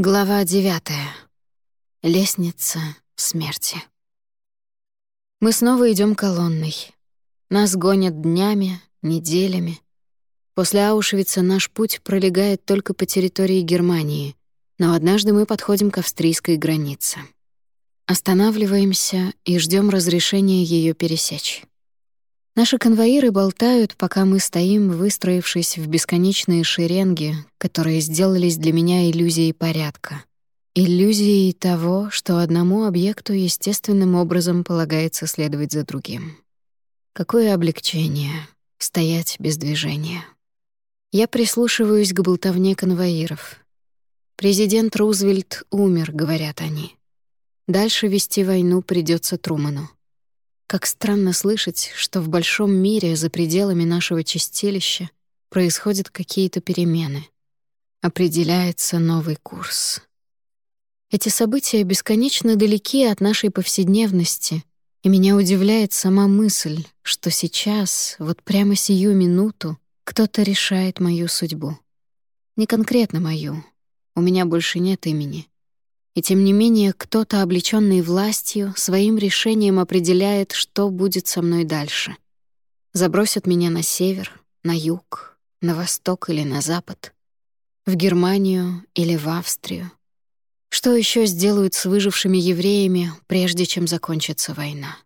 Глава девятая. Лестница смерти. Мы снова идем колонной. Нас гонят днями, неделями. После Аушвица наш путь пролегает только по территории Германии, но однажды мы подходим к австрийской границе. Останавливаемся и ждем разрешения ее пересечь. Наши конвоиры болтают, пока мы стоим, выстроившись в бесконечные шеренги, которые сделались для меня иллюзией порядка. Иллюзией того, что одному объекту естественным образом полагается следовать за другим. Какое облегчение — стоять без движения. Я прислушиваюсь к болтовне конвоиров. Президент Рузвельт умер, говорят они. Дальше вести войну придется Труману. Как странно слышать, что в большом мире за пределами нашего чистилища происходят какие-то перемены. Определяется новый курс. Эти события бесконечно далеки от нашей повседневности, и меня удивляет сама мысль, что сейчас, вот прямо сию минуту, кто-то решает мою судьбу. Не конкретно мою. У меня больше нет имени. И тем не менее, кто-то, облечённый властью, своим решением определяет, что будет со мной дальше. Забросят меня на север, на юг, на восток или на запад, в Германию или в Австрию. Что ещё сделают с выжившими евреями, прежде чем закончится война?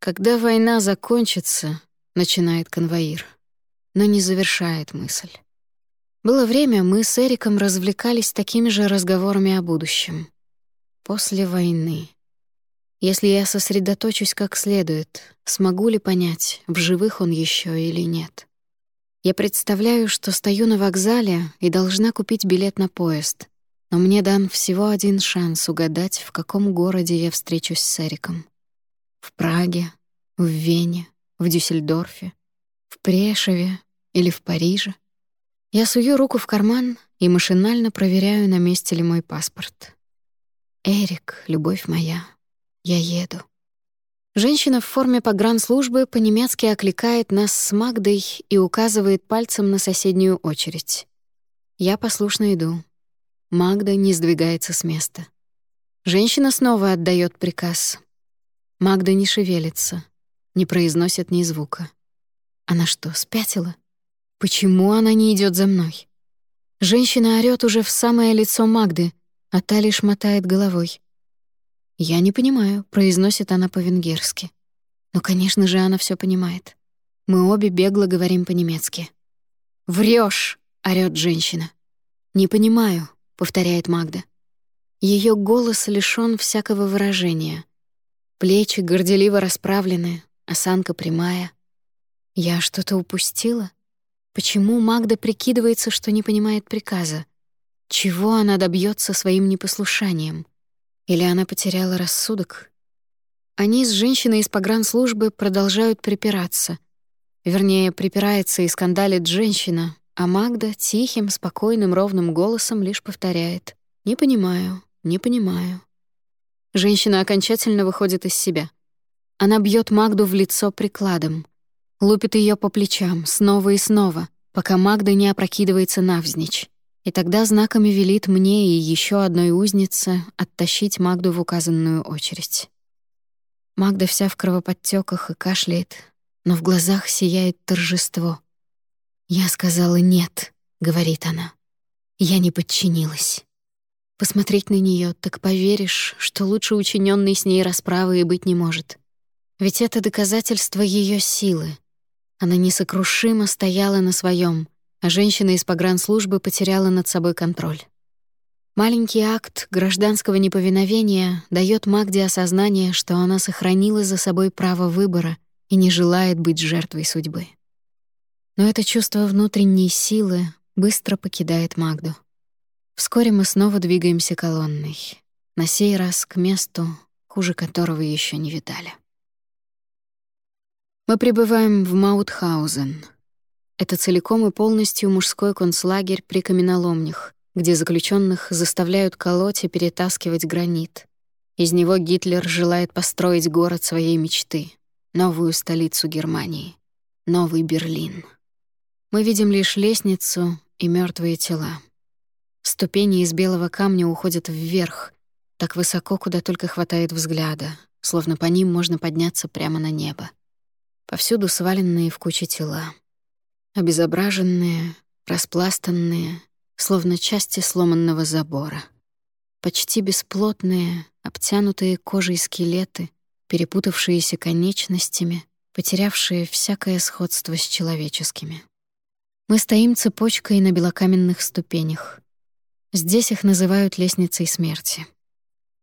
Когда война закончится, начинает конвоир, но не завершает мысль. Было время, мы с Эриком развлекались такими же разговорами о будущем. После войны. Если я сосредоточусь как следует, смогу ли понять, в живых он еще или нет. Я представляю, что стою на вокзале и должна купить билет на поезд, но мне дан всего один шанс угадать, в каком городе я встречусь с Эриком. В Праге, в Вене, в Дюссельдорфе, в Прешеве или в Париже. Я сую руку в карман и машинально проверяю, на месте ли мой паспорт. «Эрик, любовь моя, я еду». Женщина в форме погранслужбы по-немецки окликает нас с Магдой и указывает пальцем на соседнюю очередь. Я послушно иду. Магда не сдвигается с места. Женщина снова отдает приказ. Магда не шевелится, не произносит ни звука. Она что, спятила? Почему она не идет за мной? Женщина орёт уже в самое лицо Магды, а та лишь мотает головой. «Я не понимаю», — произносит она по-венгерски. Но, конечно же, она все понимает. Мы обе бегло говорим по-немецки. Врешь, орёт женщина. «Не понимаю», — повторяет Магда. Ее голос лишён всякого выражения. Плечи горделиво расправлены, осанка прямая. Я что-то упустила? Почему Магда прикидывается, что не понимает приказа? Чего она добьется своим непослушанием? Или она потеряла рассудок? Они с женщиной из погранслужбы продолжают припираться. Вернее, припирается и скандалит женщина, а Магда тихим, спокойным, ровным голосом лишь повторяет «Не понимаю, не понимаю». Женщина окончательно выходит из себя. Она бьет Магду в лицо прикладом. Лупит ее по плечам снова и снова, пока Магда не опрокидывается навзничь. И тогда знаками велит мне и еще одной узнице оттащить Магду в указанную очередь. Магда вся в кровоподтеках и кашляет, но в глазах сияет торжество. «Я сказала нет», — говорит она. «Я не подчинилась». Посмотреть на нее, так поверишь, что лучше учиненной с ней расправы и быть не может. Ведь это доказательство ее силы, она несокрушимо стояла на своем, а женщина из погранслужбы потеряла над собой контроль. Маленький акт гражданского неповиновения дает Магде осознание, что она сохранила за собой право выбора и не желает быть жертвой судьбы. Но это чувство внутренней силы быстро покидает Магду. Вскоре мы снова двигаемся колонной, на сей раз к месту, хуже которого еще не видали. Мы прибываем в Маутхаузен. Это целиком и полностью мужской концлагерь при каменоломнях, где заключенных заставляют колоть и перетаскивать гранит. Из него Гитлер желает построить город своей мечты, новую столицу Германии, новый Берлин. Мы видим лишь лестницу и мертвые тела. Ступени из белого камня уходят вверх, так высоко, куда только хватает взгляда, словно по ним можно подняться прямо на небо. Повсюду сваленные в кучи тела. Обезображенные, распластанные, словно части сломанного забора. Почти бесплотные, обтянутые кожей скелеты, перепутавшиеся конечностями, потерявшие всякое сходство с человеческими. Мы стоим цепочкой на белокаменных ступенях. Здесь их называют лестницей смерти.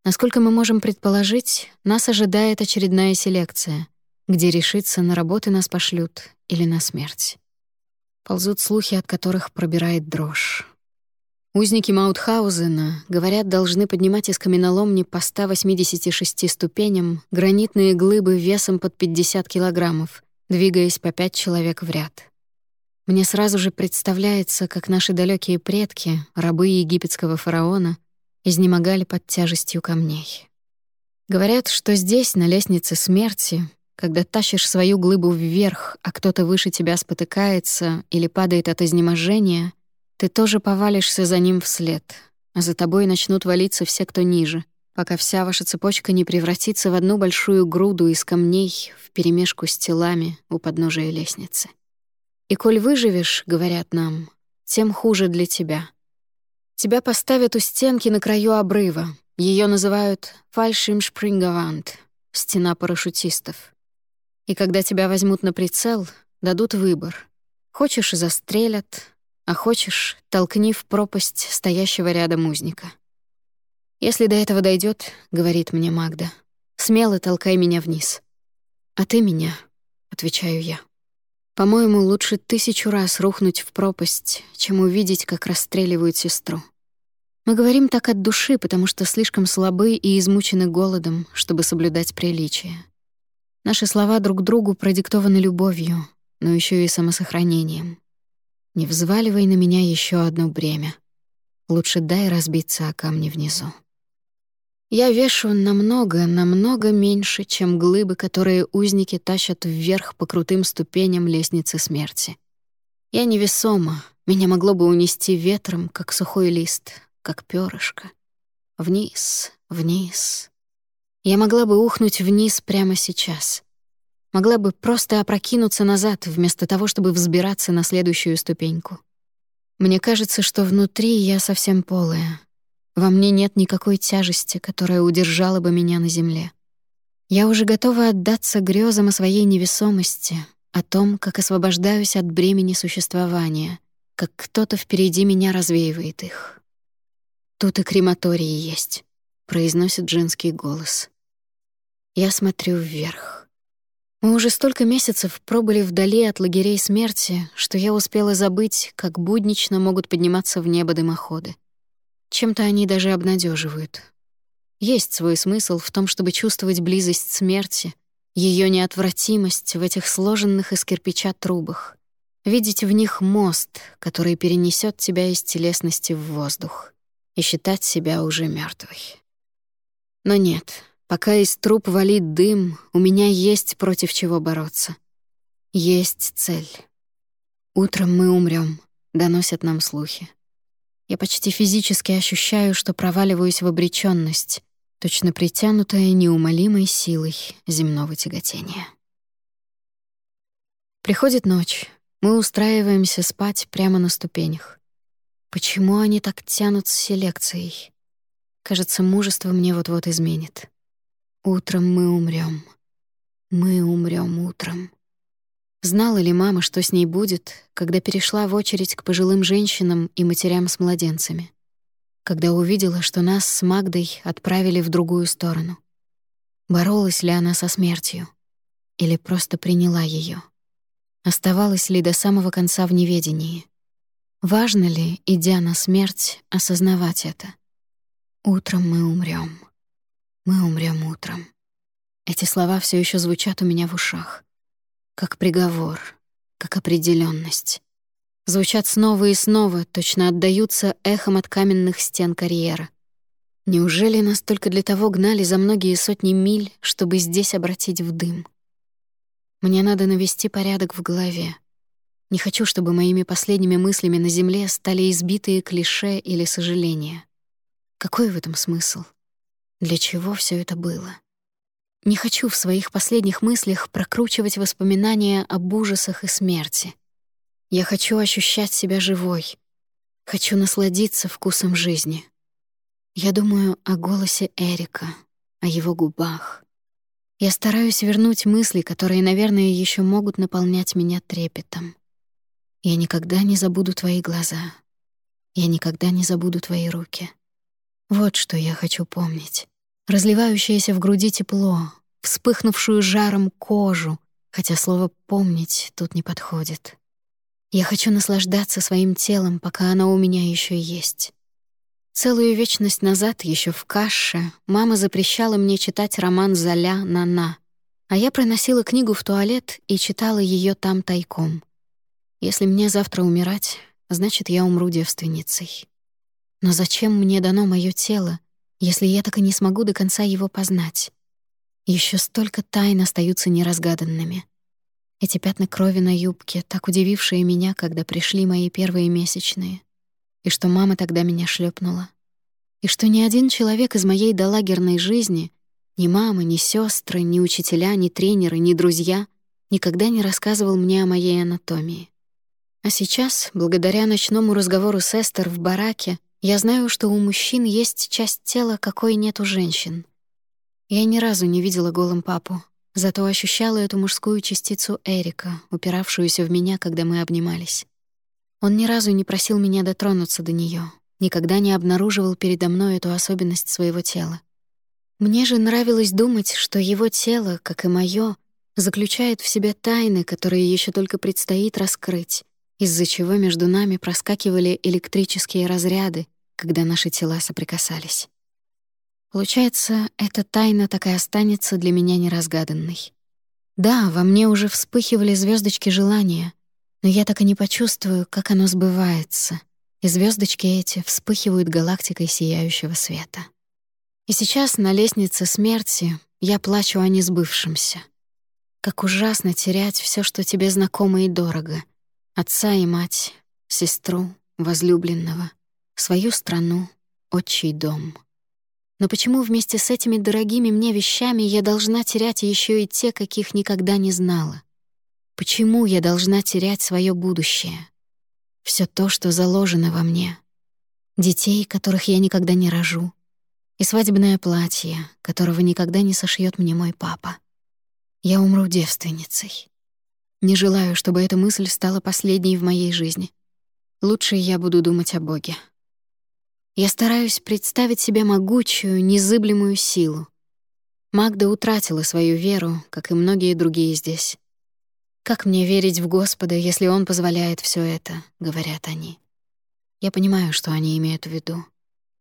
Насколько мы можем предположить, нас ожидает очередная селекция, где решиться, на работы нас пошлют или на смерть. Ползут слухи, от которых пробирает дрожь. Узники Маутхаузена, говорят, должны поднимать из каменоломни по 186 ступеням гранитные глыбы весом под 50 килограммов, двигаясь по пять человек в ряд. Мне сразу же представляется, как наши далекие предки, рабы египетского фараона, изнемогали под тяжестью камней. Говорят, что здесь, на лестнице смерти, когда тащишь свою глыбу вверх, а кто-то выше тебя спотыкается или падает от изнеможения, ты тоже повалишься за ним вслед, а за тобой начнут валиться все, кто ниже, пока вся ваша цепочка не превратится в одну большую груду из камней вперемешку с телами у подножия лестницы. И коль выживешь, говорят нам, тем хуже для тебя. Тебя поставят у стенки на краю обрыва. Ее называют «фальшимшпрингавант» — «стена парашютистов». И когда тебя возьмут на прицел, дадут выбор. Хочешь — застрелят, а хочешь, толкни в пропасть стоящего рядом узника. Если до этого дойдет, говорит мне Магда, смело толкай меня вниз. А ты меня, отвечаю я. По-моему, лучше тысячу раз рухнуть в пропасть, чем увидеть, как расстреливают сестру. Мы говорим так от души, потому что слишком слабы и измучены голодом, чтобы соблюдать приличие. Наши слова друг другу продиктованы любовью, но еще и самосохранением. Не взваливай на меня еще одно бремя. Лучше дай разбиться о камни внизу. Я вешу намного, намного меньше, чем глыбы, которые узники тащат вверх по крутым ступеням лестницы смерти. Я невесома, меня могло бы унести ветром, как сухой лист, как перышко. Вниз, вниз. Я могла бы ухнуть вниз прямо сейчас могла бы просто опрокинуться назад, вместо того, чтобы взбираться на следующую ступеньку. Мне кажется, что внутри я совсем полая. Во мне нет никакой тяжести, которая удержала бы меня на земле. Я уже готова отдаться грезам о своей невесомости, о том, как освобождаюсь от бремени существования, как кто-то впереди меня развеивает их. «Тут и крематории есть», — произносит женский голос. Я смотрю вверх. Мы уже столько месяцев пробыли вдали от лагерей смерти, что я успела забыть, как буднично могут подниматься в небо дымоходы. Чем-то они даже обнадеживают. Есть свой смысл в том, чтобы чувствовать близость смерти, ее неотвратимость в этих сложенных из кирпича трубах, видеть в них мост, который перенесет тебя из телесности в воздух, и считать себя уже мертвой. Но нет, Пока из труб валит дым, у меня есть против чего бороться. Есть цель. Утром мы умрем, доносят нам слухи. Я почти физически ощущаю, что проваливаюсь в обречённость, точно притянутая неумолимой силой земного тяготения. Приходит ночь. Мы устраиваемся спать прямо на ступенях. Почему они так тянут с селекцией? Кажется, мужество мне вот-вот изменит. Утром мы умрем. Мы умрем утром. Знала ли мама, что с ней будет, когда перешла в очередь к пожилым женщинам и матерям с младенцами? Когда увидела, что нас с Магдой отправили в другую сторону? Боролась ли она со смертью? Или просто приняла ее? Оставалась ли до самого конца в неведении? Важно ли, идя на смерть, осознавать это? Утром мы умрем. Мы умрем утром. Эти слова все еще звучат у меня в ушах. Как приговор, как определенность. Звучат снова и снова, точно отдаются эхом от каменных стен карьера. Неужели нас только для того гнали за многие сотни миль, чтобы здесь обратить в дым? Мне надо навести порядок в голове. Не хочу, чтобы моими последними мыслями на земле стали избитые клише или сожаления. Какой в этом смысл? Для чего все это было? Не хочу в своих последних мыслях прокручивать воспоминания об ужасах и смерти. Я хочу ощущать себя живой. Хочу насладиться вкусом жизни. Я думаю о голосе Эрика, о его губах. Я стараюсь вернуть мысли, которые, наверное, еще могут наполнять меня трепетом. Я никогда не забуду твои глаза. Я никогда не забуду твои руки. Вот что я хочу помнить. Разливающееся в груди тепло, вспыхнувшую жаром кожу, хотя слово «помнить» тут не подходит. Я хочу наслаждаться своим телом, пока оно у меня еще есть. Целую вечность назад, еще в каше, мама запрещала мне читать роман Золя «Нана», а я проносила книгу в туалет и читала ее там тайком. Если мне завтра умирать, значит, я умру девственницей. Но зачем мне дано мое тело, если я так и не смогу до конца его познать? Еще столько тайн остаются неразгаданными. Эти пятна крови на юбке, так удивившие меня, когда пришли мои первые месячные. И что мама тогда меня шлепнула. И что ни один человек из моей долагерной жизни, ни мама, ни сестры, ни учителя, ни тренеры, ни друзья никогда не рассказывал мне о моей анатомии. А сейчас, благодаря ночному разговору с Эстер в бараке, я знаю, что у мужчин есть часть тела, какой нет у женщин. Я ни разу не видела голым папу, зато ощущала эту мужскую частицу Эрика, упиравшуюся в меня, когда мы обнимались. Он ни разу не просил меня дотронуться до нее, никогда не обнаруживал передо мной эту особенность своего тела. Мне же нравилось думать, что его тело, как и моё, заключает в себе тайны, которые еще только предстоит раскрыть, из-за чего между нами проскакивали электрические разряды, когда наши тела соприкасались. Получается, эта тайна так и останется для меня неразгаданной. Да, во мне уже вспыхивали звездочки желания, но я так и не почувствую, как оно сбывается, и звездочки эти вспыхивают галактикой сияющего света. И сейчас на лестнице смерти я плачу о несбывшемся. Как ужасно терять все, что тебе знакомо и дорого — Отца и мать, сестру, возлюбленного, свою страну, отчий дом. Но почему вместе с этими дорогими мне вещами я должна терять еще и те, каких никогда не знала? Почему я должна терять свое будущее? Все то, что заложено во мне. Детей, которых я никогда не рожу. И свадебное платье, которого никогда не сошьет мне мой папа. Я умру девственницей. Не желаю, чтобы эта мысль стала последней в моей жизни. Лучше я буду думать о Боге. Я стараюсь представить себе могучую, незыблемую силу. Магда утратила свою веру, как и многие другие здесь. «Как мне верить в Господа, если Он позволяет все это?» — говорят они. Я понимаю, что они имеют в виду.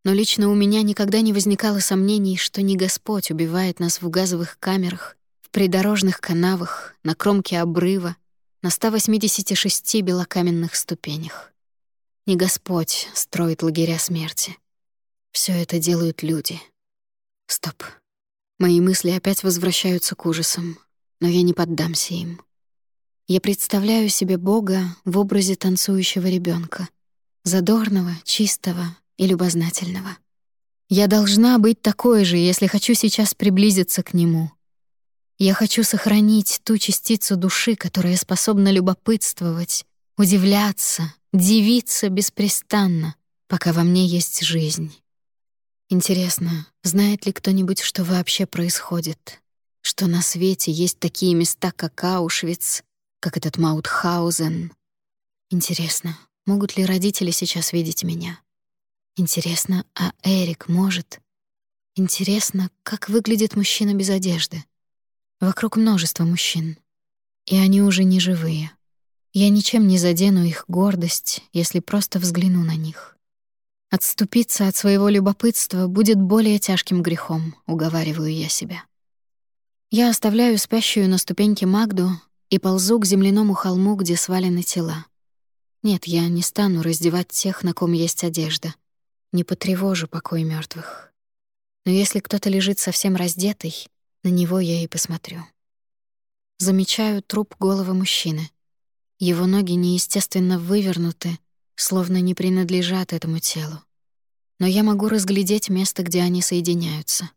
Но лично у меня никогда не возникало сомнений, что не Господь убивает нас в газовых камерах придорожных канавах, на кромке обрыва, на 186 белокаменных ступенях. Не Господь строит лагеря смерти. Все это делают люди. Стоп. Мои мысли опять возвращаются к ужасам, но я не поддамся им. Я представляю себе Бога в образе танцующего ребенка, задорного, чистого и любознательного. Я должна быть такой же, если хочу сейчас приблизиться к Нему, я хочу сохранить ту частицу души, которая способна любопытствовать, удивляться, дивиться беспрестанно, пока во мне есть жизнь. Интересно, знает ли кто-нибудь, что вообще происходит? Что на свете есть такие места, как Аушвиц, как этот Маутхаузен? Интересно, могут ли родители сейчас видеть меня? Интересно, а Эрик может? Интересно, как выглядит мужчина без одежды? Вокруг множество мужчин. И они уже не живые. Я ничем не задену их гордость, если просто взгляну на них. Отступиться от своего любопытства будет более тяжким грехом, уговариваю я себя. Я оставляю спящую на ступеньке Магду и ползу к земляному холму, где свалены тела. Нет, я не стану раздевать тех, на ком есть одежда. Не потревожу покой мертвых. Но если кто-то лежит совсем раздетый, на него я и посмотрю. Замечаю труп головы мужчины. Его ноги неестественно вывернуты, словно не принадлежат этому телу. Но я могу разглядеть место, где они соединяются.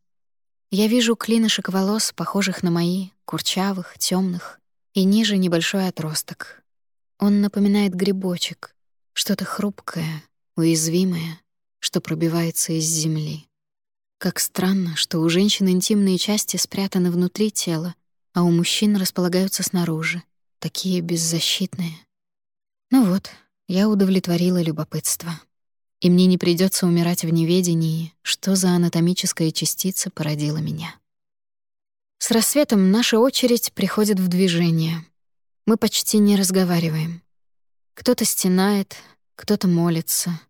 Я вижу клинышек волос, похожих на мои, курчавых, темных, и ниже небольшой отросток. Он напоминает грибочек, что-то хрупкое, уязвимое, что пробивается из земли. Как странно, что у женщин интимные части спрятаны внутри тела, а у мужчин располагаются снаружи, такие беззащитные. Ну вот, я удовлетворила любопытство. И мне не придется умирать в неведении, что за анатомическая частица породила меня. С рассветом наша очередь приходит в движение. Мы почти не разговариваем. Кто-то стенает, кто-то молится,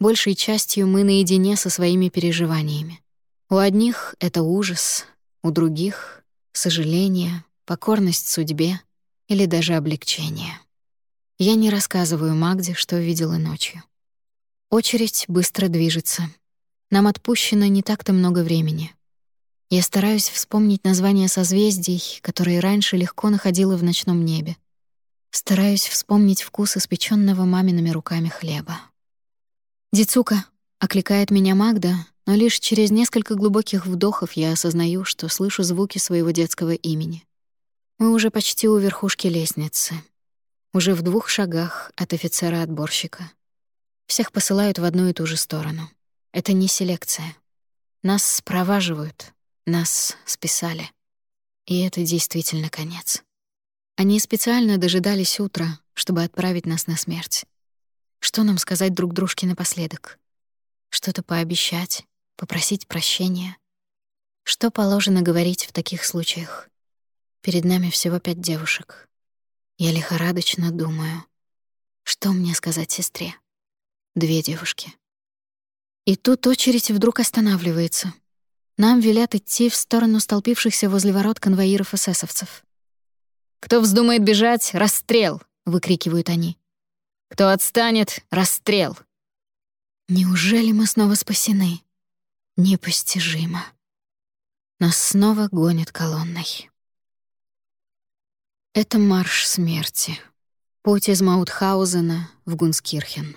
Большей частью мы наедине со своими переживаниями. У одних это ужас, у других — сожаление, покорность судьбе или даже облегчение. Я не рассказываю Магде, что видела ночью. Очередь быстро движется. Нам отпущено не так-то много времени. Я стараюсь вспомнить названия созвездий, которые раньше легко находила в ночном небе. Стараюсь вспомнить вкус испечённого мамиными руками хлеба. «Дицука», — окликает меня Магда, но лишь через несколько глубоких вдохов я осознаю, что слышу звуки своего детского имени. Мы уже почти у верхушки лестницы. Уже в двух шагах от офицера-отборщика. Всех посылают в одну и ту же сторону. Это не селекция. Нас спроваживают, нас списали. И это действительно конец. Они специально дожидались утра, чтобы отправить нас на смерть. Что нам сказать друг дружке напоследок? Что-то пообещать, попросить прощения? Что положено говорить в таких случаях? Перед нами всего пять девушек. Я лихорадочно думаю, что мне сказать сестре? Две девушки. И тут очередь вдруг останавливается. Нам велят идти в сторону столпившихся возле ворот конвоиров эсэсовцев. «Кто вздумает бежать, расстрел!» — выкрикивают они. Кто отстанет — расстрел. Неужели мы снова спасены? Непостижимо. Нас снова гонят колонной. Это марш смерти. Путь из Маутхаузена в Гунскирхен.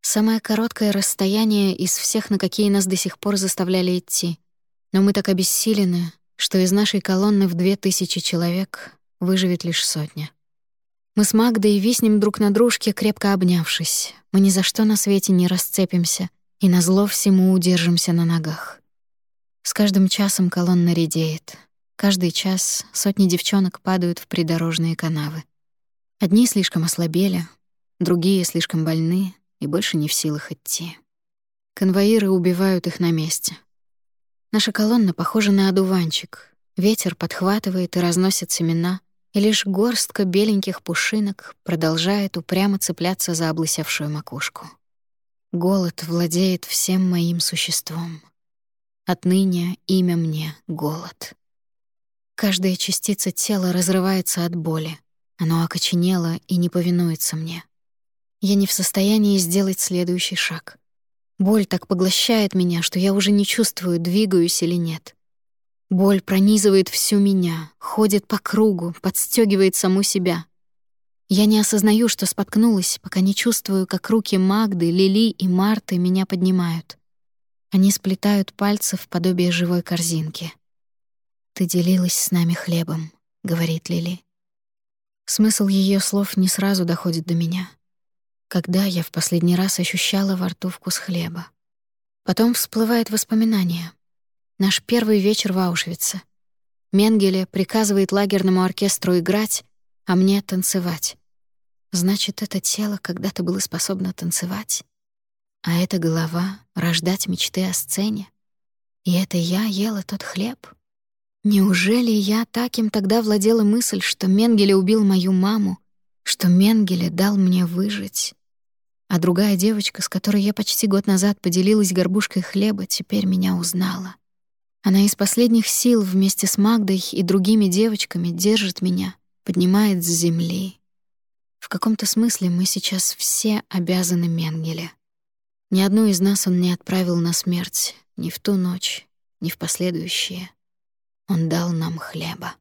Самое короткое расстояние из всех, на какие нас до сих пор заставляли идти. Но мы так обессилены, что из нашей колонны в две тысячи человек выживет лишь сотня. Мы с Магдой виснем друг на дружке, крепко обнявшись. Мы ни за что на свете не расцепимся и назло всему удержимся на ногах. С каждым часом колонна редеет. Каждый час сотни девчонок падают в придорожные канавы. Одни слишком ослабели, другие слишком больны и больше не в силах идти. Конвоиры убивают их на месте. Наша колонна похожа на одуванчик. Ветер подхватывает и разносит семена, и лишь горстка беленьких пушинок продолжает упрямо цепляться за облысевшую макушку. Голод владеет всем моим существом. Отныне имя мне — голод. Каждая частица тела разрывается от боли. Оно окоченело и не повинуется мне. Я не в состоянии сделать следующий шаг. Боль так поглощает меня, что я уже не чувствую, двигаюсь или нет. Боль пронизывает всю меня, ходит по кругу, подстегивает саму себя. Я не осознаю, что споткнулась, пока не чувствую, как руки Магды, Лили и Марты меня поднимают. Они сплетают пальцы в подобие живой корзинки. «Ты делилась с нами хлебом», — говорит Лили. Смысл ее слов не сразу доходит до меня. Когда я в последний раз ощущала во рту вкус хлеба? Потом всплывает воспоминание — Наш первый вечер в Аушвице. Менгеле приказывает лагерному оркестру играть, а мне танцевать. Значит, это тело когда-то было способно танцевать, а эта голова — рождать мечты о сцене. И это я ела тот хлеб. Неужели я так им тогда владела мысль, что Менгеле убил мою маму, что Менгеле дал мне выжить? А другая девочка, с которой я почти год назад поделилась горбушкой хлеба, теперь меня узнала. Она из последних сил вместе с Магдой и другими девочками держит меня, поднимает с земли. В каком-то смысле мы сейчас все обязаны Менгеле. Ни одну из нас он не отправил на смерть ни в ту ночь, ни в последующие. Он дал нам хлеба.